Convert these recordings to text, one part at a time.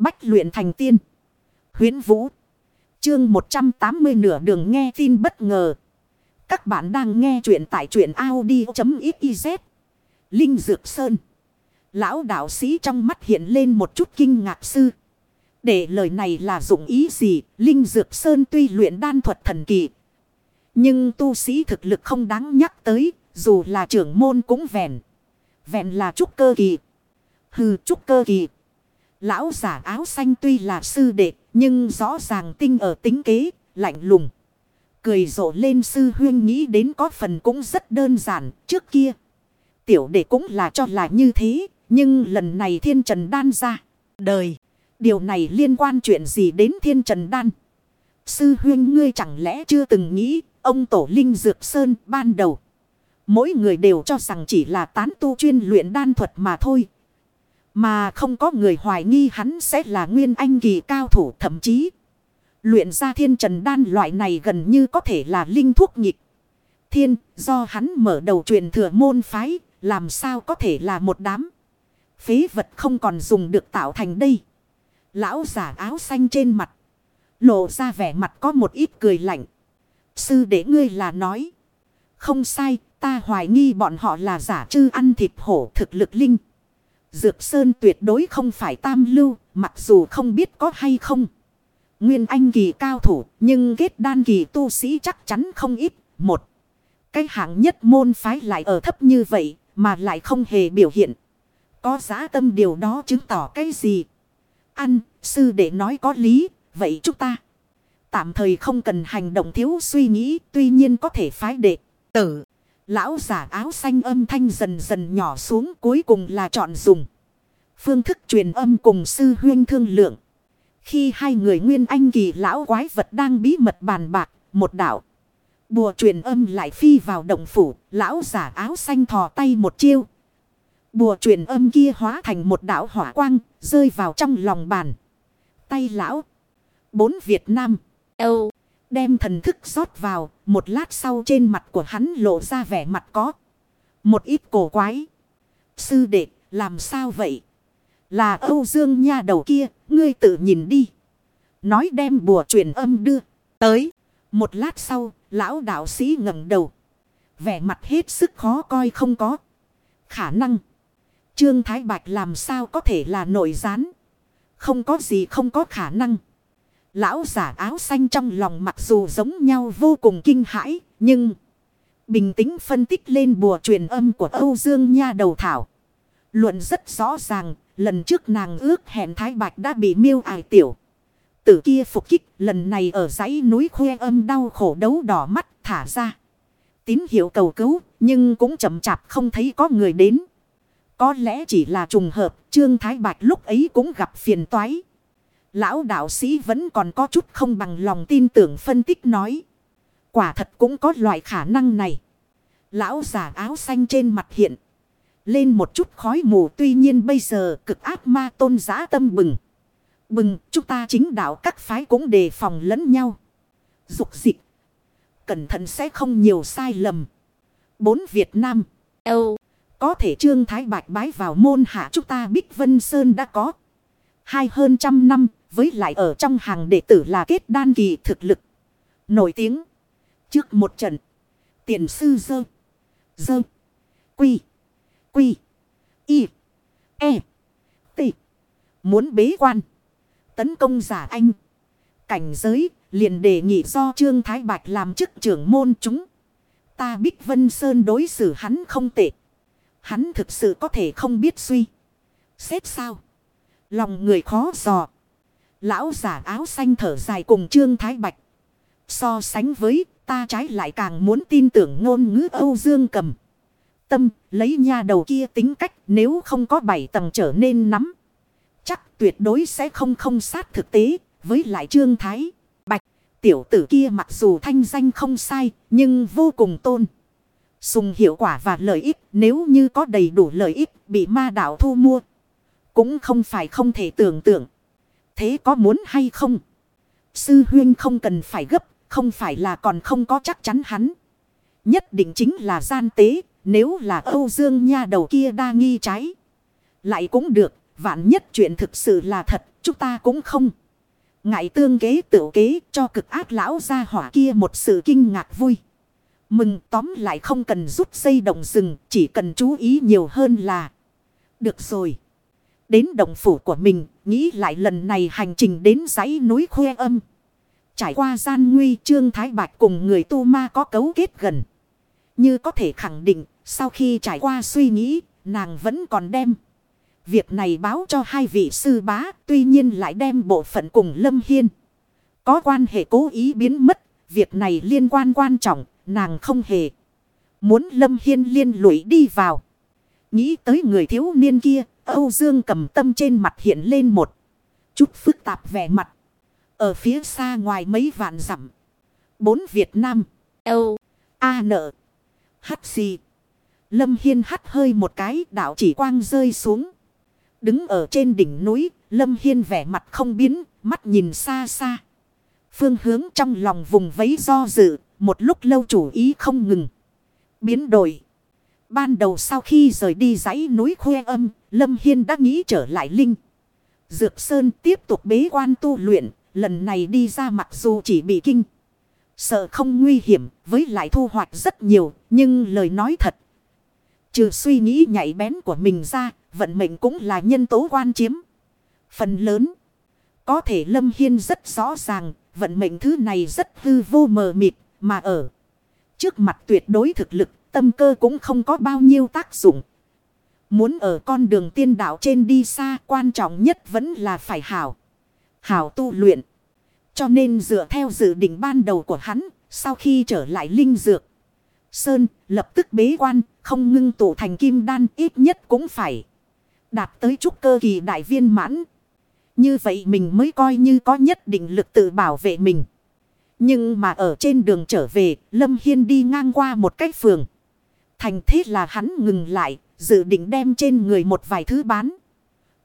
Bách luyện thành tiên. Huyến Vũ. Chương 180 nửa đường nghe tin bất ngờ. Các bạn đang nghe truyện tại truyện Audi.xyz. Linh Dược Sơn. Lão đạo sĩ trong mắt hiện lên một chút kinh ngạc sư. Để lời này là dụng ý gì? Linh Dược Sơn tuy luyện đan thuật thần kỳ. Nhưng tu sĩ thực lực không đáng nhắc tới. Dù là trưởng môn cũng vẹn. Vẹn là trúc cơ kỳ. Hừ, trúc cơ kỳ. Lão giả áo xanh tuy là sư đệ, nhưng rõ ràng tinh ở tính kế, lạnh lùng. Cười rộ lên sư huyên nghĩ đến có phần cũng rất đơn giản, trước kia. Tiểu đệ cũng là cho là như thế, nhưng lần này thiên trần đan ra. Đời, điều này liên quan chuyện gì đến thiên trần đan? Sư huyên ngươi chẳng lẽ chưa từng nghĩ, ông tổ linh dược sơn ban đầu. Mỗi người đều cho rằng chỉ là tán tu chuyên luyện đan thuật mà thôi, mà không có người hoài nghi hắn sẽ là nguyên anh kỳ cao thủ, thậm chí. Luyện ra thiên trần đan loại này gần như có thể là linh thuốc nhịp. Thiên, do hắn mở đầu truyền thừa môn phái, làm sao có thể là một đám. Phế vật không còn dùng được tạo thành đây. Lão giả áo xanh trên mặt. Lộ ra vẻ mặt có một ít cười lạnh. Sư để ngươi là nói. Không sai, ta hoài nghi bọn họ là giả chư ăn thịt hổ thực lực linh. Dược Sơn tuyệt đối không phải tam lưu, mặc dù không biết có hay không. Nguyên Anh kỳ cao thủ, nhưng kết đan kỳ tu sĩ chắc chắn không ít. Một, cái hạng nhất môn phái lại ở thấp như vậy, mà lại không hề biểu hiện. Có giá tâm điều đó chứng tỏ cái gì? Ăn, sư đệ nói có lý, vậy chúng ta. Tạm thời không cần hành động thiếu suy nghĩ, tuy nhiên có thể phái đệ, tử. Lão giả áo xanh âm thanh dần dần nhỏ xuống cuối cùng là chọn dùng. Phương thức truyền âm cùng sư huyên thương lượng. Khi hai người nguyên anh kỳ lão quái vật đang bí mật bàn bạc, một đạo. Bùa truyền âm lại phi vào động phủ, lão giả áo xanh thò tay một chiêu. Bùa truyền âm kia hóa thành một đạo hỏa quang, rơi vào trong lòng bàn. Tay lão. Bốn Việt Nam. Âu. Đem thần thức rót vào, một lát sau trên mặt của hắn lộ ra vẻ mặt có. Một ít cổ quái. Sư đệ, làm sao vậy? Là Âu Dương nha đầu kia, ngươi tự nhìn đi. Nói đem bùa truyền âm đưa. Tới. Một lát sau, lão đạo sĩ ngẩng đầu. Vẻ mặt hết sức khó coi không có. Khả năng. Trương Thái Bạch làm sao có thể là nội gián. Không có gì không có khả năng. Lão giả áo xanh trong lòng mặc dù giống nhau vô cùng kinh hãi, nhưng bình tĩnh phân tích lên bùa truyền âm của Âu Dương Nha đầu thảo. Luận rất rõ ràng, lần trước nàng ước hẹn Thái Bạch đã bị miêu ải tiểu. Tử kia phục kích, lần này ở dãy núi khuê âm đau khổ đấu đỏ mắt thả ra. Tín hiệu cầu cứu, nhưng cũng chậm chạp không thấy có người đến. Có lẽ chỉ là trùng hợp, Trương Thái Bạch lúc ấy cũng gặp phiền toái. Lão đạo sĩ vẫn còn có chút không bằng lòng tin tưởng phân tích nói. Quả thật cũng có loại khả năng này. Lão giả áo xanh trên mặt hiện. Lên một chút khói mù tuy nhiên bây giờ cực ác ma tôn giá tâm bừng. Bừng chúng ta chính đạo các phái cũng đề phòng lẫn nhau. Dục dịch. Cẩn thận sẽ không nhiều sai lầm. Bốn Việt Nam. Âu. Có thể Trương Thái Bạch bái vào môn hạ chúng ta Bích Vân Sơn đã có. Hai hơn trăm năm với lại ở trong hàng đệ tử là kết đan kỳ thực lực. Nổi tiếng. Trước một trận. Tiền sư dơ. Dơ. Quy. Quy. Y. E. T. Muốn bế quan. Tấn công giả anh. Cảnh giới liền đề nghị do Trương Thái Bạch làm chức trưởng môn chúng. Ta Bích Vân Sơn đối xử hắn không tệ. Hắn thực sự có thể không biết suy. Xếp sao? Lòng người khó dò. Lão giả áo xanh thở dài cùng Trương Thái Bạch. So sánh với, ta trái lại càng muốn tin tưởng ngôn ngữ Âu Dương cầm. Tâm, lấy nha đầu kia tính cách, nếu không có bảy tầng trở nên nắm. Chắc tuyệt đối sẽ không không sát thực tế, với lại Trương Thái Bạch. Tiểu tử kia mặc dù thanh danh không sai, nhưng vô cùng tôn. Sùng hiệu quả và lợi ích, nếu như có đầy đủ lợi ích, bị ma đạo thu mua. Cũng không phải không thể tưởng tượng thế có muốn hay không? Sư huyên không cần phải gấp, không phải là còn không có chắc chắn hắn. Nhất định chính là gian tế, nếu là Âu Dương nha đầu kia đa nghi trái. Lại cũng được, vạn nhất chuyện thực sự là thật, Chúng ta cũng không. Ngại tương kế tự kế cho cực ác lão ra hỏa kia một sự kinh ngạc vui. Mừng tóm lại không cần rút dây động rừng, chỉ cần chú ý nhiều hơn là. Được rồi. Đến động phủ của mình, nghĩ lại lần này hành trình đến dãy núi khuê âm. Trải qua gian nguy trương thái bạch cùng người tu ma có cấu kết gần. Như có thể khẳng định, sau khi trải qua suy nghĩ, nàng vẫn còn đem. Việc này báo cho hai vị sư bá, tuy nhiên lại đem bộ phận cùng Lâm Hiên. Có quan hệ cố ý biến mất, việc này liên quan quan trọng, nàng không hề. Muốn Lâm Hiên liên lụy đi vào. Nghĩ tới người thiếu niên kia, Âu Dương cầm tâm trên mặt hiện lên một chút phức tạp vẻ mặt. Ở phía xa ngoài mấy vạn dặm Bốn Việt Nam. Âu. A nợ. Hắt xì. Lâm Hiên hắt hơi một cái đảo chỉ quang rơi xuống. Đứng ở trên đỉnh núi, Lâm Hiên vẻ mặt không biến, mắt nhìn xa xa. Phương hướng trong lòng vùng vấy do dự, một lúc lâu chủ ý không ngừng. Biến đổi. Ban đầu sau khi rời đi dãy núi khuê âm, Lâm Hiên đã nghĩ trở lại Linh. Dược Sơn tiếp tục bế quan tu luyện, lần này đi ra mặc dù chỉ bị kinh. Sợ không nguy hiểm, với lại thu hoạch rất nhiều, nhưng lời nói thật. Trừ suy nghĩ nhạy bén của mình ra, vận mệnh cũng là nhân tố quan chiếm. Phần lớn, có thể Lâm Hiên rất rõ ràng, vận mệnh thứ này rất hư vô mờ mịt, mà ở trước mặt tuyệt đối thực lực, tâm cơ cũng không có bao nhiêu tác dụng. Muốn ở con đường tiên đạo trên đi xa, quan trọng nhất vẫn là phải hảo. Hảo tu luyện. Cho nên dựa theo dự định ban đầu của hắn, sau khi trở lại linh dược. Sơn lập tức bế quan, không ngưng tụ thành kim đan ít nhất cũng phải. Đạt tới trúc cơ kỳ đại viên mãn. Như vậy mình mới coi như có nhất định lực tự bảo vệ mình. Nhưng mà ở trên đường trở về, Lâm Hiên đi ngang qua một cách phường. Thành thế là hắn ngừng lại, dự định đem trên người một vài thứ bán.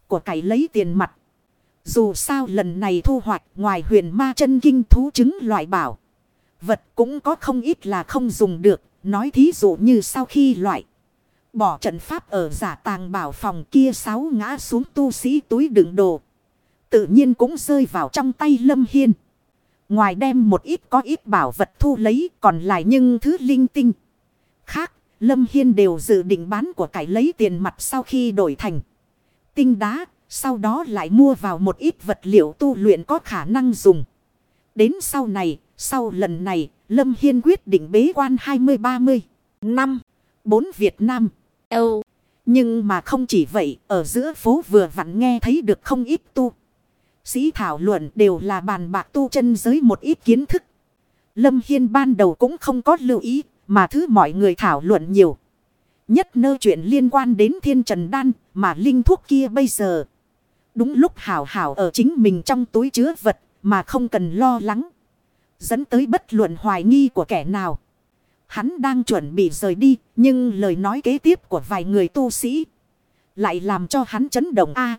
Của cải lấy tiền mặt. Dù sao lần này thu hoạch ngoài huyền ma chân kinh thú chứng loại bảo. Vật cũng có không ít là không dùng được. Nói thí dụ như sau khi loại. Bỏ trận pháp ở giả tàng bảo phòng kia sáu ngã xuống tu sĩ túi đựng đồ. Tự nhiên cũng rơi vào trong tay Lâm Hiên. Ngoài đem một ít có ít bảo vật thu lấy còn lại nhưng thứ linh tinh. Khác, Lâm Hiên đều dự định bán của cải lấy tiền mặt sau khi đổi thành tinh đá. Sau đó lại mua vào một ít vật liệu tu luyện có khả năng dùng. Đến sau này, sau lần này, Lâm Hiên quyết định bế quan 20-30 năm. Bốn Việt Nam. Âu. Nhưng mà không chỉ vậy, ở giữa phố vừa vặn nghe thấy được không ít tu. Sĩ thảo luận đều là bàn bạc tu chân giới một ít kiến thức. Lâm Hiên ban đầu cũng không có lưu ý, mà thứ mọi người thảo luận nhiều. Nhất nơ chuyện liên quan đến thiên trần đan, mà linh thuốc kia bây giờ. Đúng lúc hảo hảo ở chính mình trong túi chứa vật, mà không cần lo lắng. Dẫn tới bất luận hoài nghi của kẻ nào. Hắn đang chuẩn bị rời đi, nhưng lời nói kế tiếp của vài người tu sĩ lại làm cho hắn chấn động a